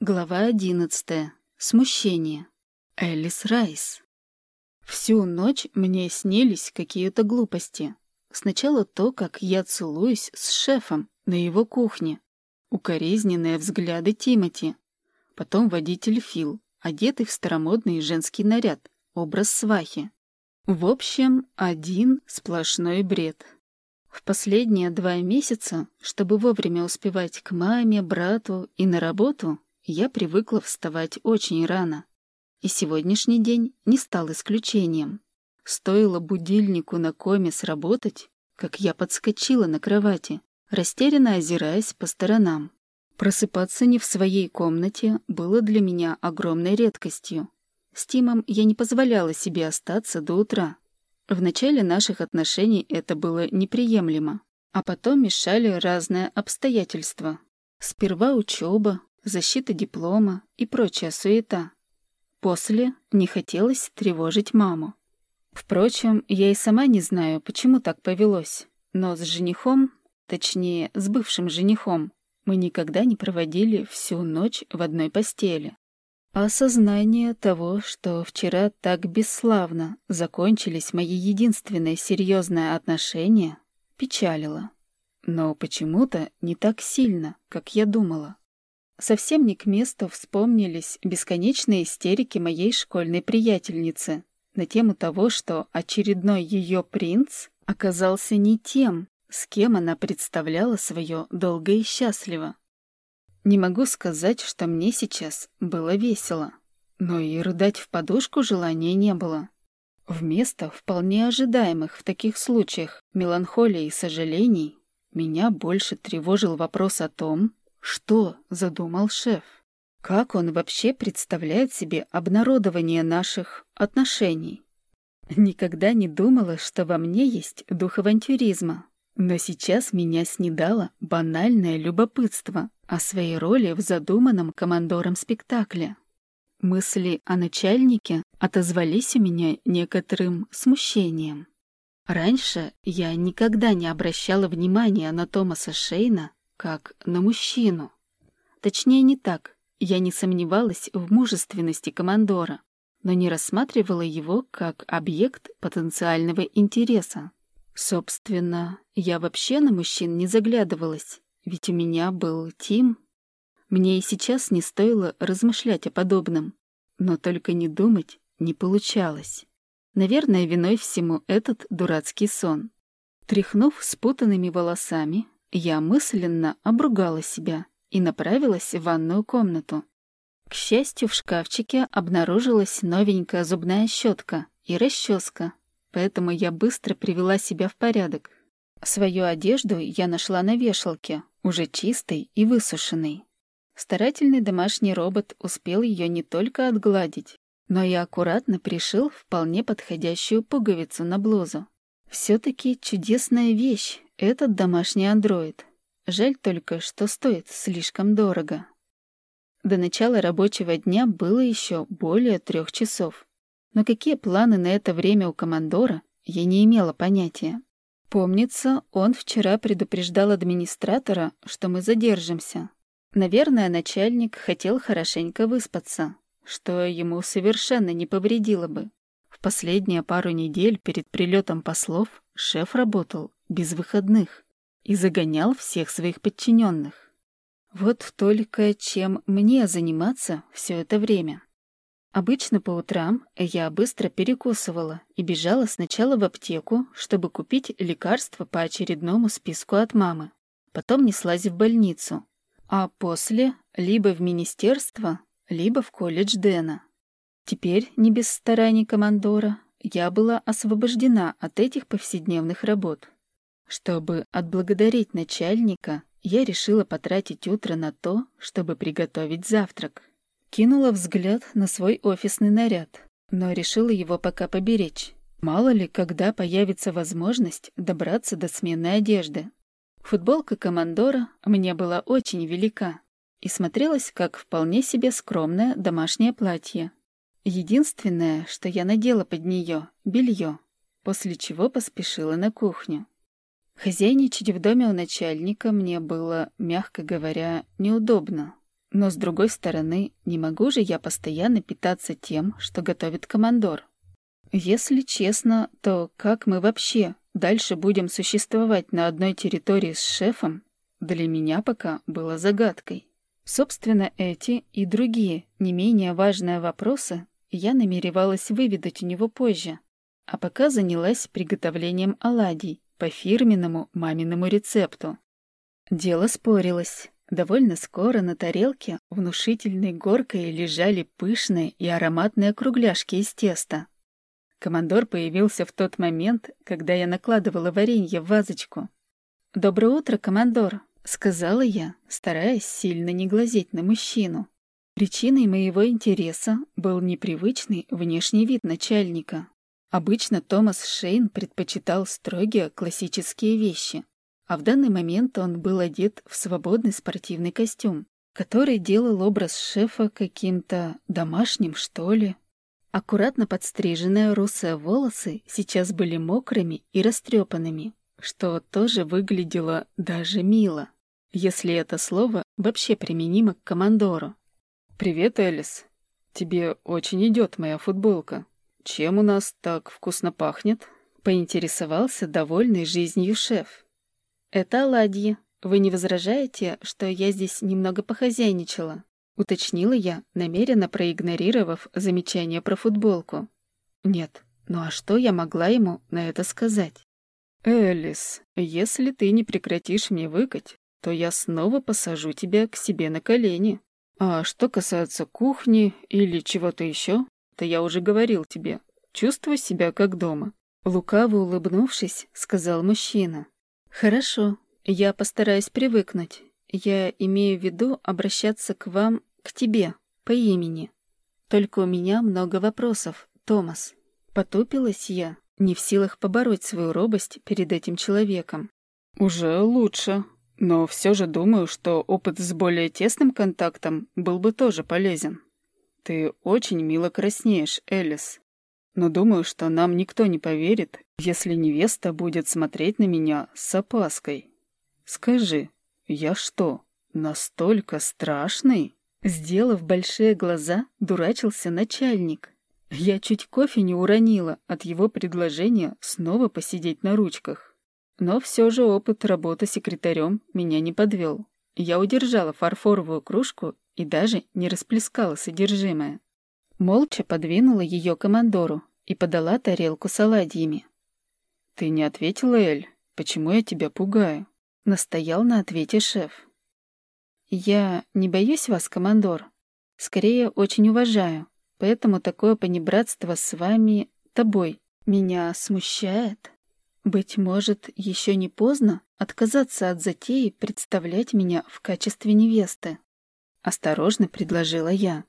Глава одиннадцатая. Смущение. Элис Райс. Всю ночь мне снились какие-то глупости. Сначала то, как я целуюсь с шефом на его кухне. Укоризненные взгляды Тимати. Потом водитель Фил, одетый в старомодный женский наряд, образ свахи. В общем, один сплошной бред. В последние два месяца, чтобы вовремя успевать к маме, брату и на работу, я привыкла вставать очень рано. И сегодняшний день не стал исключением. Стоило будильнику на коме сработать, как я подскочила на кровати, растерянно озираясь по сторонам. Просыпаться не в своей комнате было для меня огромной редкостью. С Тимом я не позволяла себе остаться до утра. В начале наших отношений это было неприемлемо, а потом мешали разные обстоятельства. Сперва учеба, защита диплома и прочая суета. После не хотелось тревожить маму. Впрочем, я и сама не знаю, почему так повелось, но с женихом, точнее, с бывшим женихом, мы никогда не проводили всю ночь в одной постели. Осознание того, что вчера так бесславно закончились мои единственные серьезные отношения, печалило. Но почему-то не так сильно, как я думала. Совсем не к месту вспомнились бесконечные истерики моей школьной приятельницы на тему того, что очередной ее принц оказался не тем, с кем она представляла свое долго и счастливо. Не могу сказать, что мне сейчас было весело, но и рыдать в подушку желания не было. Вместо вполне ожидаемых в таких случаях меланхолии и сожалений меня больше тревожил вопрос о том, что задумал шеф? Как он вообще представляет себе обнародование наших отношений? Никогда не думала, что во мне есть дух авантюризма. Но сейчас меня снедало банальное любопытство о своей роли в задуманном командором спектакле. Мысли о начальнике отозвались у меня некоторым смущением. Раньше я никогда не обращала внимания на Томаса Шейна как на мужчину. Точнее, не так. Я не сомневалась в мужественности командора, но не рассматривала его как объект потенциального интереса. Собственно, я вообще на мужчин не заглядывалась, ведь у меня был Тим. Мне и сейчас не стоило размышлять о подобном, но только не думать не получалось. Наверное, виной всему этот дурацкий сон. Тряхнув спутанными волосами, я мысленно обругала себя и направилась в ванную комнату. К счастью, в шкафчике обнаружилась новенькая зубная щетка и расческа, поэтому я быстро привела себя в порядок. Свою одежду я нашла на вешалке, уже чистой и высушенной. Старательный домашний робот успел ее не только отгладить, но и аккуратно пришил вполне подходящую пуговицу на блузу. Все-таки чудесная вещь этот домашний андроид. Жаль только, что стоит слишком дорого. До начала рабочего дня было еще более трех часов. Но какие планы на это время у командора, я не имела понятия. Помнится, он вчера предупреждал администратора, что мы задержимся. Наверное, начальник хотел хорошенько выспаться, что ему совершенно не повредило бы. В последние пару недель перед прилетом послов шеф работал без выходных и загонял всех своих подчиненных. Вот только чем мне заниматься все это время? Обычно по утрам я быстро перекусывала и бежала сначала в аптеку, чтобы купить лекарства по очередному списку от мамы. Потом неслась в больницу, а после либо в министерство, либо в колледж Дэна. Теперь, не без стараний командора, я была освобождена от этих повседневных работ. Чтобы отблагодарить начальника, я решила потратить утро на то, чтобы приготовить завтрак. Кинула взгляд на свой офисный наряд, но решила его пока поберечь. Мало ли, когда появится возможность добраться до сменной одежды. Футболка командора мне была очень велика и смотрелась как вполне себе скромное домашнее платье. Единственное, что я надела под нее — белье, после чего поспешила на кухню. Хозяйничать в доме у начальника мне было, мягко говоря, неудобно. Но, с другой стороны, не могу же я постоянно питаться тем, что готовит командор. Если честно, то как мы вообще дальше будем существовать на одной территории с шефом, для меня пока было загадкой. Собственно, эти и другие, не менее важные вопросы я намеревалась выведать у него позже, а пока занялась приготовлением оладий по фирменному маминому рецепту. Дело спорилось. Довольно скоро на тарелке внушительной горкой лежали пышные и ароматные кругляшки из теста. Командор появился в тот момент, когда я накладывала варенье в вазочку. «Доброе утро, командор», — сказала я, стараясь сильно не глазеть на мужчину. Причиной моего интереса был непривычный внешний вид начальника. Обычно Томас Шейн предпочитал строгие классические вещи, а в данный момент он был одет в свободный спортивный костюм, который делал образ шефа каким-то домашним, что ли. Аккуратно подстриженные русые волосы сейчас были мокрыми и растрепанными, что тоже выглядело даже мило, если это слово вообще применимо к командору. «Привет, Элис. Тебе очень идет моя футболка. Чем у нас так вкусно пахнет?» — поинтересовался довольный жизнью шеф. «Это оладьи. Вы не возражаете, что я здесь немного похозяйничала?» — уточнила я, намеренно проигнорировав замечание про футболку. «Нет, ну а что я могла ему на это сказать?» «Элис, если ты не прекратишь мне выкать, то я снова посажу тебя к себе на колени. А что касается кухни или чего-то еще, то я уже говорил тебе, чувствуй себя как дома». Лукаво улыбнувшись, сказал мужчина. «Хорошо, я постараюсь привыкнуть. Я имею в виду обращаться к вам, к тебе, по имени. Только у меня много вопросов, Томас». Потупилась я, не в силах побороть свою робость перед этим человеком. «Уже лучше. Но все же думаю, что опыт с более тесным контактом был бы тоже полезен. Ты очень мило краснеешь, Элис но думаю, что нам никто не поверит, если невеста будет смотреть на меня с опаской. Скажи, я что, настолько страшный?» Сделав большие глаза, дурачился начальник. Я чуть кофе не уронила от его предложения снова посидеть на ручках. Но все же опыт работы секретарем меня не подвел. Я удержала фарфоровую кружку и даже не расплескала содержимое. Молча подвинула ее командору и подала тарелку с оладьями. «Ты не ответила, Эль? Почему я тебя пугаю?» Настоял на ответе шеф. «Я не боюсь вас, командор. Скорее, очень уважаю. Поэтому такое понебратство с вами, тобой, меня смущает. Быть может, еще не поздно отказаться от затеи представлять меня в качестве невесты?» Осторожно предложила я.